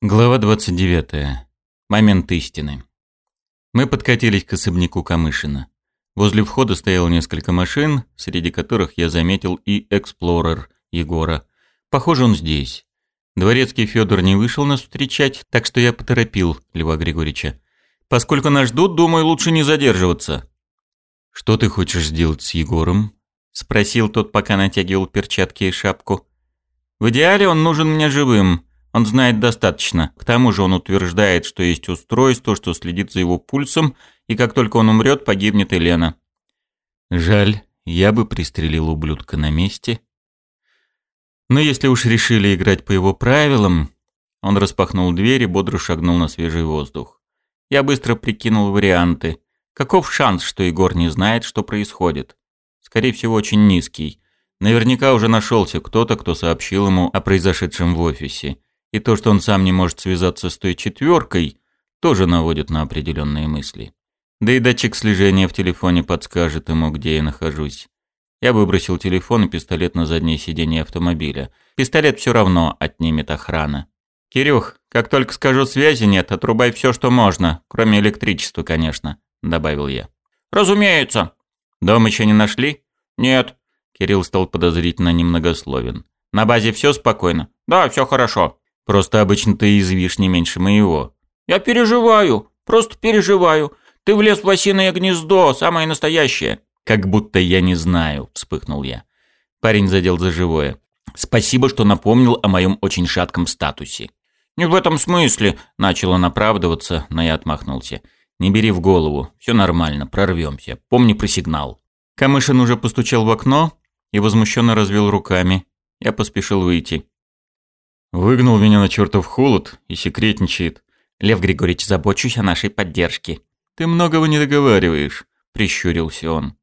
Глава 29. Момент истины. Мы подкатились к особняку Камышина. Возле входа стояло несколько машин, среди которых я заметил и эксплорер Егора. Похоже, он здесь. Дворецкий Федор не вышел нас встречать, так что я поторопил Льва Григорьевича. Поскольку нас ждут, думаю, лучше не задерживаться. «Что ты хочешь сделать с Егором?» – спросил тот, пока натягивал перчатки и шапку. «В идеале он нужен мне живым», он знает достаточно. К тому же он утверждает, что есть устройство, что следит за его пульсом, и как только он умрет, погибнет Елена. Жаль, я бы пристрелил ублюдка на месте. Но если уж решили играть по его правилам... Он распахнул дверь и бодро шагнул на свежий воздух. Я быстро прикинул варианты. Каков шанс, что Егор не знает, что происходит? Скорее всего, очень низкий. Наверняка уже нашелся кто-то, кто сообщил ему о произошедшем в офисе. И то, что он сам не может связаться с той четверкой, тоже наводит на определенные мысли. Да и датчик слежения в телефоне подскажет ему, где я нахожусь. Я выбросил телефон и пистолет на заднее сиденье автомобиля. Пистолет все равно отнимет охрана. «Кирюх, как только скажу связи нет, отрубай все, что можно, кроме электричества, конечно», — добавил я. «Разумеется». «Дом еще не нашли?» «Нет». Кирилл стал подозрительно немногословен. «На базе все спокойно?» «Да, все хорошо». Просто обычно ты извишь не меньше моего. Я переживаю, просто переживаю. Ты влез в осиное гнездо, самое настоящее. Как будто я не знаю, вспыхнул я. Парень задел за живое. Спасибо, что напомнил о моем очень шатком статусе. Не в этом смысле, начал он оправдываться, но я отмахнулся. Не бери в голову, все нормально, прорвемся. Помни про сигнал. Камышин уже постучал в окно и возмущенно развел руками. Я поспешил выйти. Выгнал меня на чертов холод и секретничает. Лев Григорьевич, забочусь о нашей поддержке. Ты многого не договариваешь, прищурился он.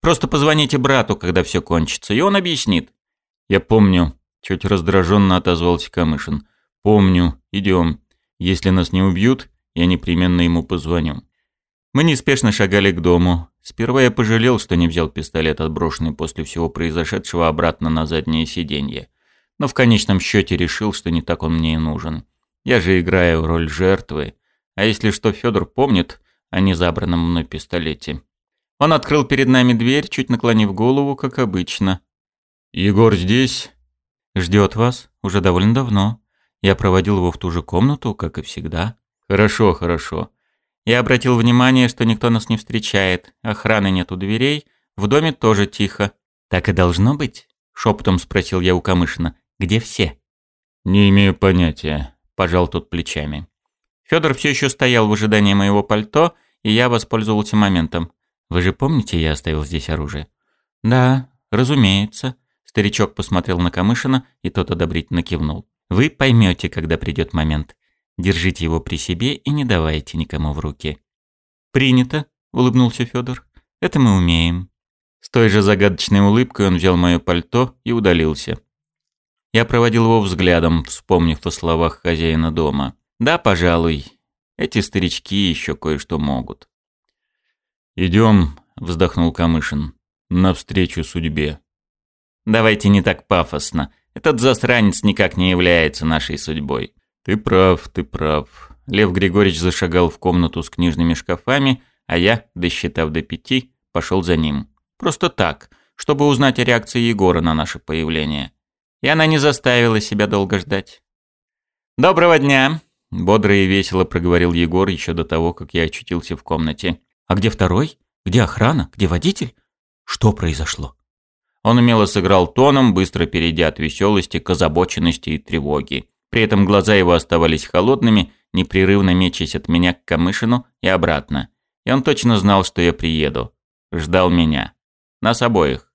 Просто позвоните брату, когда все кончится, и он объяснит. Я помню, чуть раздраженно отозвался Камышин. Помню, идем. Если нас не убьют, я непременно ему позвоню. Мы неспешно шагали к дому. Сперва я пожалел, что не взял пистолет, отброшенный после всего произошедшего обратно на заднее сиденье но в конечном счете решил, что не так он мне и нужен. Я же играю роль жертвы, а если что, Федор помнит о незабранном мной пистолете. Он открыл перед нами дверь, чуть наклонив голову, как обычно. «Егор здесь?» «Ждет вас. Уже довольно давно. Я проводил его в ту же комнату, как и всегда». «Хорошо, хорошо». Я обратил внимание, что никто нас не встречает. Охраны нет у дверей. В доме тоже тихо. «Так и должно быть?» — шепотом спросил я у Камышина. Где все?» «Не имею понятия», – пожал тот плечами. Федор все еще стоял в ожидании моего пальто, и я воспользовался моментом. «Вы же помните, я оставил здесь оружие?» «Да, разумеется», – старичок посмотрел на Камышина, и тот одобрительно кивнул. «Вы поймете, когда придет момент. Держите его при себе и не давайте никому в руки». «Принято», – улыбнулся Федор. «Это мы умеем». С той же загадочной улыбкой он взял мое пальто и удалился. Я проводил его взглядом, вспомнив о словах хозяина дома. Да, пожалуй, эти старички еще кое-что могут. «Идем», — вздохнул Камышин, — «навстречу судьбе». «Давайте не так пафосно. Этот засранец никак не является нашей судьбой». «Ты прав, ты прав». Лев Григорьевич зашагал в комнату с книжными шкафами, а я, досчитав до пяти, пошел за ним. Просто так, чтобы узнать о реакции Егора на наше появление и она не заставила себя долго ждать. «Доброго дня!» – бодро и весело проговорил Егор еще до того, как я очутился в комнате. «А где второй? Где охрана? Где водитель? Что произошло?» Он умело сыграл тоном, быстро перейдя от веселости к озабоченности и тревоге. При этом глаза его оставались холодными, непрерывно мечась от меня к Камышину и обратно. И он точно знал, что я приеду. Ждал меня. Нас обоих.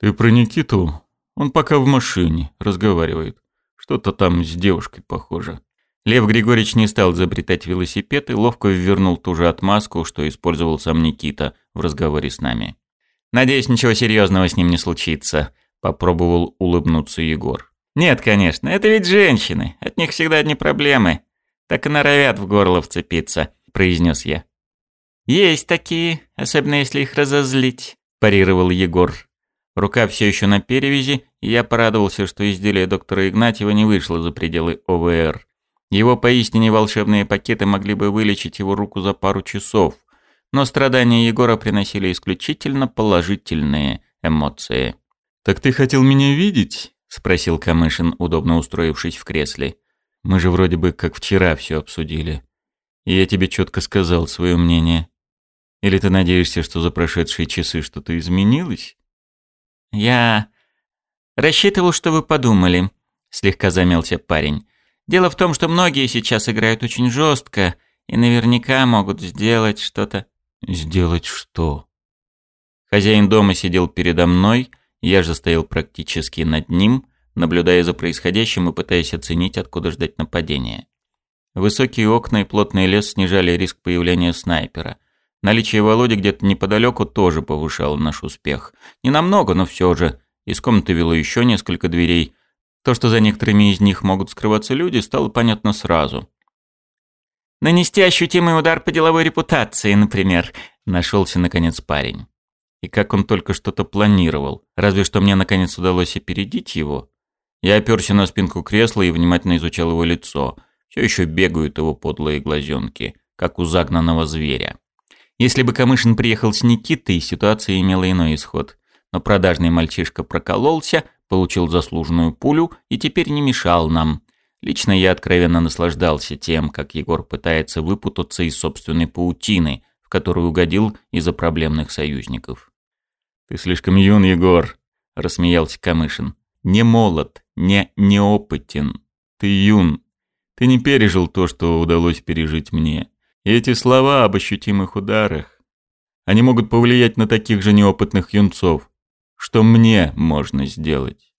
«Ты про Никиту он пока в машине, разговаривает. Что-то там с девушкой похоже. Лев Григорьевич не стал изобретать велосипед и ловко ввернул ту же отмазку, что использовал сам Никита в разговоре с нами. «Надеюсь, ничего серьезного с ним не случится», – попробовал улыбнуться Егор. «Нет, конечно, это ведь женщины, от них всегда одни проблемы. Так и норовят в горло вцепиться», – произнес я. «Есть такие, особенно если их разозлить», – парировал Егор. Рука все еще на перевязи, и я порадовался, что изделие доктора Игнатьева не вышло за пределы ОВР. Его поистине волшебные пакеты могли бы вылечить его руку за пару часов, но страдания Егора приносили исключительно положительные эмоции. «Так ты хотел меня видеть?» – спросил Камышин, удобно устроившись в кресле. «Мы же вроде бы как вчера все обсудили. И я тебе четко сказал свое мнение. Или ты надеешься, что за прошедшие часы что-то изменилось?» «Я рассчитывал, что вы подумали», – слегка замялся парень. «Дело в том, что многие сейчас играют очень жестко и наверняка могут сделать что-то...» «Сделать что?» Хозяин дома сидел передо мной – я же стоял практически над ним, наблюдая за происходящим и пытаясь оценить, откуда ждать нападения. Высокие окна и плотный лес снижали риск появления снайпера. Наличие Володи где-то неподалеку тоже повышало наш успех. Не намного, но все же. Из комнаты вело еще несколько дверей. То, что за некоторыми из них могут скрываться люди, стало понятно сразу. «Нанести ощутимый удар по деловой репутации, например», – нашелся наконец парень. И как он только что-то планировал. Разве что мне наконец удалось опередить его. Я оперся на спинку кресла и внимательно изучал его лицо. Все еще бегают его подлые глазенки, как у загнанного зверя. Если бы Камышин приехал с Никитой, ситуация имела иной исход. Но продажный мальчишка прокололся, получил заслуженную пулю и теперь не мешал нам. Лично я откровенно наслаждался тем, как Егор пытается выпутаться из собственной паутины, в которую угодил из-за проблемных союзников. «Ты слишком юн, Егор», — рассмеялся Камышин. «Не молод, не неопытен. Ты юн. Ты не пережил то, что удалось пережить мне. И эти слова об ощутимых ударах, они могут повлиять на таких же неопытных юнцов. Что мне можно сделать?»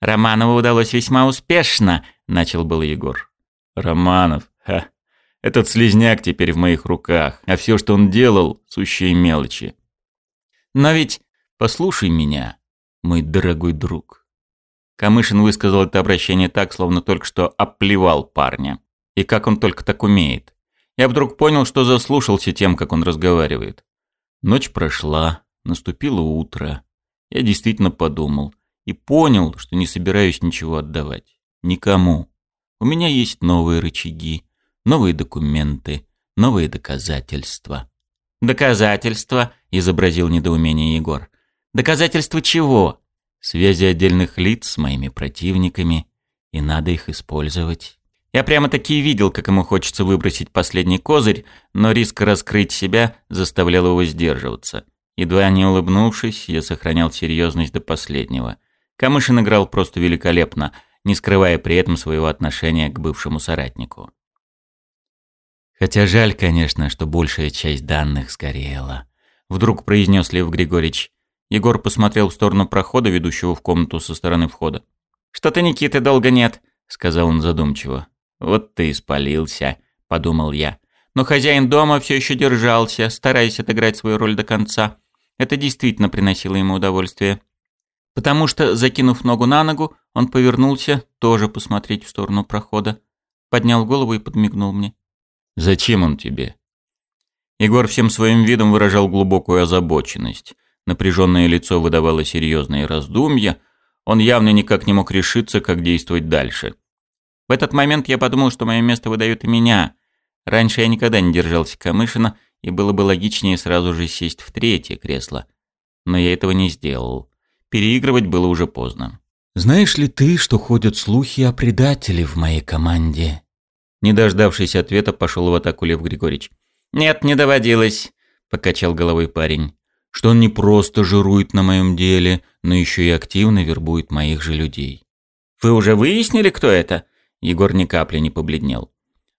«Романову удалось весьма успешно», — начал был Егор. «Романов, ха, этот слезняк теперь в моих руках, а все, что он делал, сущие мелочи. Но ведь Послушай меня, мой дорогой друг. Камышин высказал это обращение так, словно только что оплевал парня. И как он только так умеет. Я вдруг понял, что заслушался тем, как он разговаривает. Ночь прошла, наступило утро. Я действительно подумал и понял, что не собираюсь ничего отдавать. Никому. У меня есть новые рычаги, новые документы, новые доказательства. «Доказательства?» – изобразил недоумение Егор. Доказательства чего? Связи отдельных лиц с моими противниками, и надо их использовать. Я прямо-таки видел, как ему хочется выбросить последний козырь, но риск раскрыть себя заставлял его сдерживаться. Едва не улыбнувшись, я сохранял серьезность до последнего. Камышин играл просто великолепно, не скрывая при этом своего отношения к бывшему соратнику. Хотя жаль, конечно, что большая часть данных сгорела. Вдруг произнес Лев Григорьевич. Егор посмотрел в сторону прохода, ведущего в комнату со стороны входа. «Что-то Никиты долго нет», — сказал он задумчиво. «Вот ты испалился», — подумал я. Но хозяин дома все еще держался, стараясь отыграть свою роль до конца. Это действительно приносило ему удовольствие. Потому что, закинув ногу на ногу, он повернулся, тоже посмотреть в сторону прохода. Поднял голову и подмигнул мне. «Зачем он тебе?» Егор всем своим видом выражал глубокую озабоченность. Напряженное лицо выдавало серьезные раздумья. Он явно никак не мог решиться, как действовать дальше. В этот момент я подумал, что мое место выдает и меня. Раньше я никогда не держался Камышина, и было бы логичнее сразу же сесть в третье кресло. Но я этого не сделал. Переигрывать было уже поздно. «Знаешь ли ты, что ходят слухи о предателе в моей команде?» Не дождавшись ответа, пошел в атаку Лев Григорьевич. «Нет, не доводилось», — покачал головой парень что он не просто жирует на моем деле, но еще и активно вербует моих же людей. «Вы уже выяснили, кто это?» Егор ни капли не побледнел.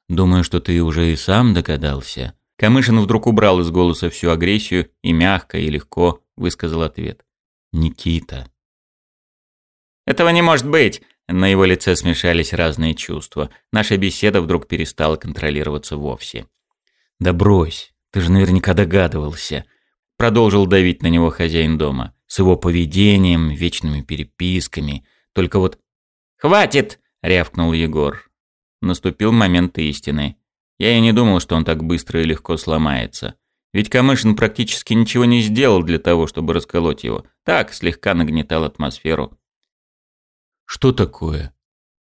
«Думаю, что ты уже и сам догадался». Камышин вдруг убрал из голоса всю агрессию и мягко и легко высказал ответ. «Никита». «Этого не может быть!» На его лице смешались разные чувства. Наша беседа вдруг перестала контролироваться вовсе. «Да брось, ты же наверняка догадывался», Продолжил давить на него хозяин дома. С его поведением, вечными переписками. Только вот... «Хватит!» — рявкнул Егор. Наступил момент истины. Я и не думал, что он так быстро и легко сломается. Ведь Камышин практически ничего не сделал для того, чтобы расколоть его. Так, слегка нагнетал атмосферу. «Что такое?»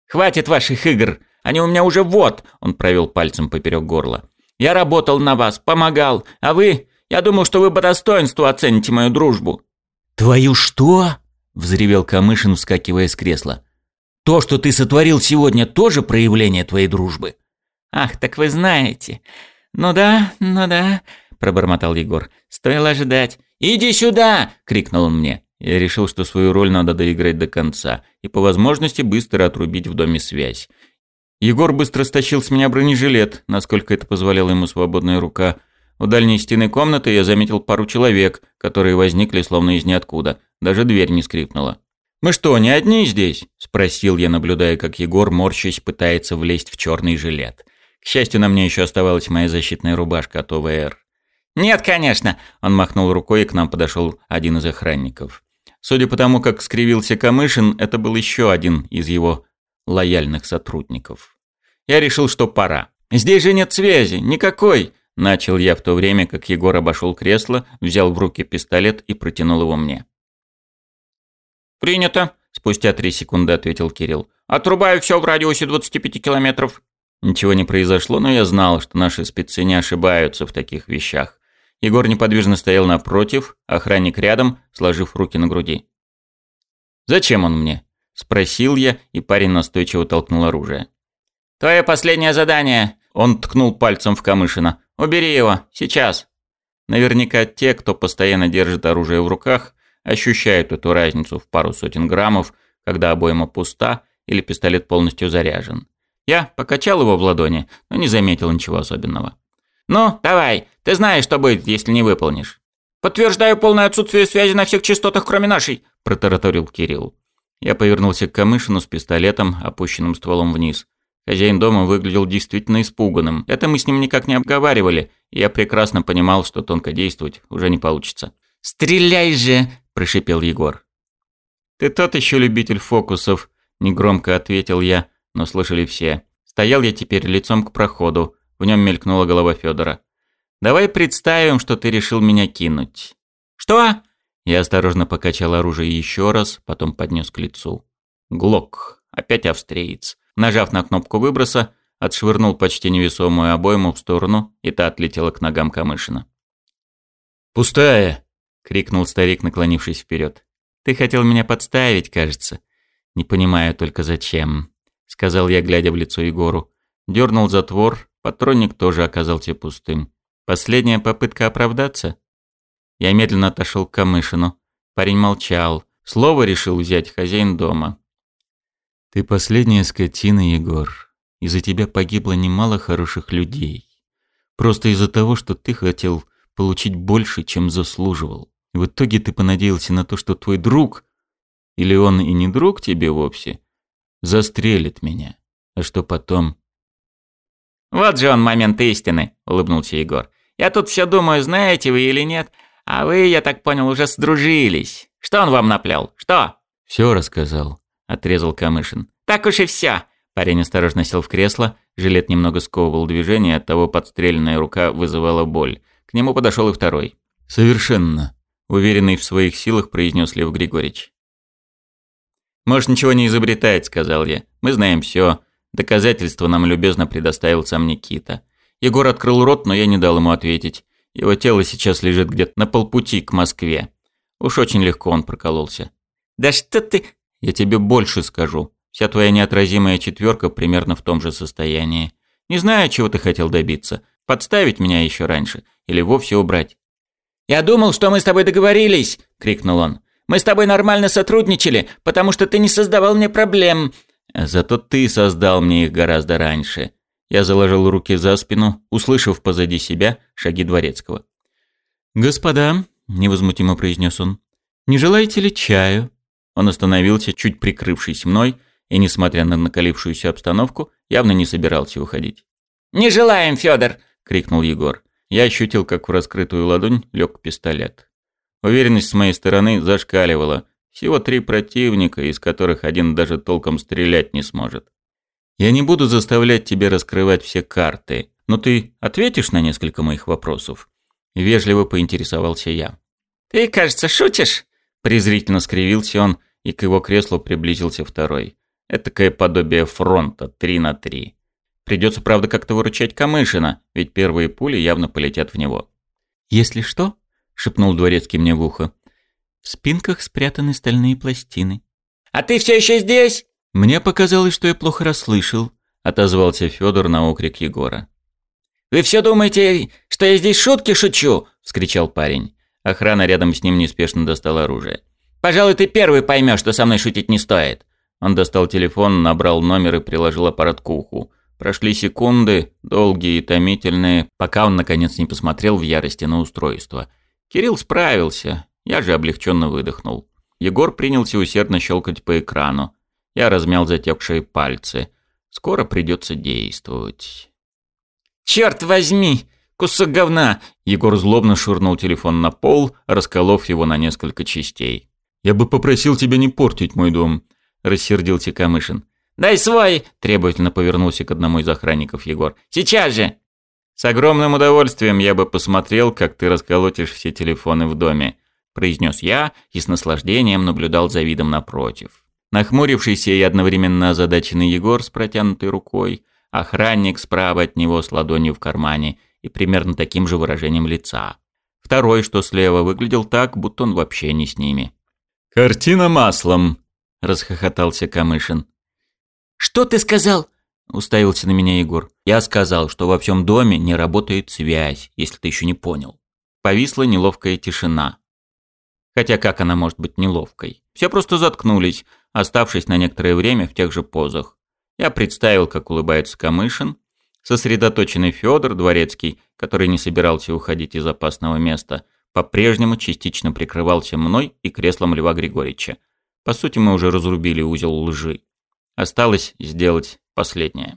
«Хватит ваших игр!» Они у меня уже вот!» Он провел пальцем поперек горла. «Я работал на вас, помогал, а вы... Я думал, что вы по достоинству оцените мою дружбу». «Твою что?» – взревел Камышин, вскакивая с кресла. «То, что ты сотворил сегодня, тоже проявление твоей дружбы?» «Ах, так вы знаете. Ну да, ну да», – пробормотал Егор. «Стоило ожидать». «Иди сюда!» – крикнул он мне. Я решил, что свою роль надо доиграть до конца и по возможности быстро отрубить в доме связь. Егор быстро стащил с меня бронежилет, насколько это позволяла ему свободная рука. У дальней стены комнаты я заметил пару человек, которые возникли словно из ниоткуда. Даже дверь не скрипнула. «Мы что, не одни здесь?» – спросил я, наблюдая, как Егор, морщась, пытается влезть в черный жилет. К счастью, на мне еще оставалась моя защитная рубашка от ОВР. «Нет, конечно!» – он махнул рукой, и к нам подошел один из охранников. Судя по тому, как скривился Камышин, это был еще один из его лояльных сотрудников. Я решил, что пора. «Здесь же нет связи, никакой!» Начал я в то время, как Егор обошел кресло, взял в руки пистолет и протянул его мне. «Принято», – спустя три секунды ответил Кирилл. «Отрубаю все в радиусе 25 километров». Ничего не произошло, но я знал, что наши спецы не ошибаются в таких вещах. Егор неподвижно стоял напротив, охранник рядом, сложив руки на груди. «Зачем он мне?» – спросил я, и парень настойчиво толкнул оружие. «Твое последнее задание!» – он ткнул пальцем в Камышина. «Убери его, сейчас!» Наверняка те, кто постоянно держит оружие в руках, ощущают эту разницу в пару сотен граммов, когда обойма пуста или пистолет полностью заряжен. Я покачал его в ладони, но не заметил ничего особенного. «Ну, давай, ты знаешь, что будет, если не выполнишь». «Подтверждаю полное отсутствие связи на всех частотах, кроме нашей», – протараторил Кирилл. Я повернулся к Камышину с пистолетом, опущенным стволом вниз. Хозяин дома выглядел действительно испуганным. Это мы с ним никак не обговаривали, и я прекрасно понимал, что тонко действовать уже не получится. «Стреляй же!» – прошипел Егор. «Ты тот еще любитель фокусов», – негромко ответил я, но слышали все. Стоял я теперь лицом к проходу, в нем мелькнула голова Федора. «Давай представим, что ты решил меня кинуть». «Что?» Я осторожно покачал оружие еще раз, потом поднес к лицу. Глок. Опять австриец. Нажав на кнопку выброса, отшвырнул почти невесомую обойму в сторону, и та отлетела к ногам Камышина. «Пустая!» — крикнул старик, наклонившись вперед. «Ты хотел меня подставить, кажется. Не понимаю только зачем», — сказал я, глядя в лицо Егору. Дернул затвор, патронник тоже оказался пустым. Последняя попытка оправдаться? Я медленно отошел к Камышину. Парень молчал. Слово решил взять хозяин дома. «Ты последняя скотина, Егор. Из-за тебя погибло немало хороших людей. Просто из-за того, что ты хотел получить больше, чем заслуживал. В итоге ты понадеялся на то, что твой друг, или он и не друг тебе вовсе, застрелит меня. А что потом? «Вот же он момент истины», — улыбнулся Егор. «Я тут все думаю, знаете вы или нет, а вы, я так понял, уже сдружились. Что он вам наплел? Что?» «Все рассказал», — отрезал Камышин. «Так уж и все». Парень осторожно сел в кресло, жилет немного сковывал движение, оттого подстреленная рука вызывала боль. К нему подошел и второй. «Совершенно», — уверенный в своих силах произнес Лев Григорьевич. «Можешь ничего не изобретать», — сказал я. «Мы знаем все. Доказательства нам любезно предоставил сам Никита. Егор открыл рот, но я не дал ему ответить. Его тело сейчас лежит где-то на полпути к Москве. Уж очень легко он прокололся. «Да что ты...» «Я тебе больше скажу. Вся твоя неотразимая четверка примерно в том же состоянии. Не знаю, чего ты хотел добиться. Подставить меня еще раньше или вовсе убрать». «Я думал, что мы с тобой договорились!» — крикнул он. «Мы с тобой нормально сотрудничали, потому что ты не создавал мне проблем. Зато ты создал мне их гораздо раньше. Я заложил руки за спину, услышав позади себя шаги дворецкого. «Господа», — невозмутимо произнес он, — «не желаете ли чаю?» Он остановился, чуть прикрывшись мной, и, несмотря на накалившуюся обстановку, явно не собирался уходить. «Не желаем, Федор!» — крикнул Егор. Я ощутил, как в раскрытую ладонь лег пистолет. Уверенность с моей стороны зашкаливала, всего три противника, из которых один даже толком стрелять не сможет. Я не буду заставлять тебя раскрывать все карты, но ты ответишь на несколько моих вопросов?» Вежливо поинтересовался я. «Ты, кажется, шутишь?» Презрительно скривился он, и к его креслу приблизился второй. Этакое подобие фронта, три на три. Придется, правда, как-то выручать Камышина, ведь первые пули явно полетят в него. «Если что», — шепнул дворецкий мне в ухо, — «в спинках спрятаны стальные пластины». «А ты все еще здесь?» «Мне показалось, что я плохо расслышал», — отозвался Федор на окрик Егора. «Вы все думаете, что я здесь шутки шучу?» — вскричал парень. Охрана рядом с ним неспешно достала оружие. «Пожалуй, ты первый поймешь, что со мной шутить не стоит». Он достал телефон, набрал номер и приложил аппарат к уху. Прошли секунды, долгие и томительные, пока он наконец не посмотрел в ярости на устройство. Кирилл справился, я же облегченно выдохнул. Егор принялся усердно щелкать по экрану. Я размял затекшие пальцы. Скоро придется действовать. «Черт возьми! Кусок говна!» Егор злобно швырнул телефон на пол, расколов его на несколько частей. «Я бы попросил тебя не портить мой дом», – рассердился Камышин. «Дай свой!» – требовательно повернулся к одному из охранников Егор. «Сейчас же!» «С огромным удовольствием я бы посмотрел, как ты расколотишь все телефоны в доме», – произнес я и с наслаждением наблюдал за видом напротив. Нахмурившийся и одновременно озадаченный Егор с протянутой рукой, охранник справа от него с ладонью в кармане и примерно таким же выражением лица. Второй, что слева, выглядел так, будто он вообще не с ними. «Картина маслом!» – расхохотался Камышин. «Что ты сказал?» – уставился на меня Егор. «Я сказал, что во всем доме не работает связь, если ты еще не понял». Повисла неловкая тишина. Хотя как она может быть неловкой? Все просто заткнулись, оставшись на некоторое время в тех же позах. Я представил, как улыбается Камышин, сосредоточенный Федор Дворецкий, который не собирался уходить из опасного места, по-прежнему частично прикрывался мной и креслом Льва Григорьевича. По сути, мы уже разрубили узел лжи. Осталось сделать последнее.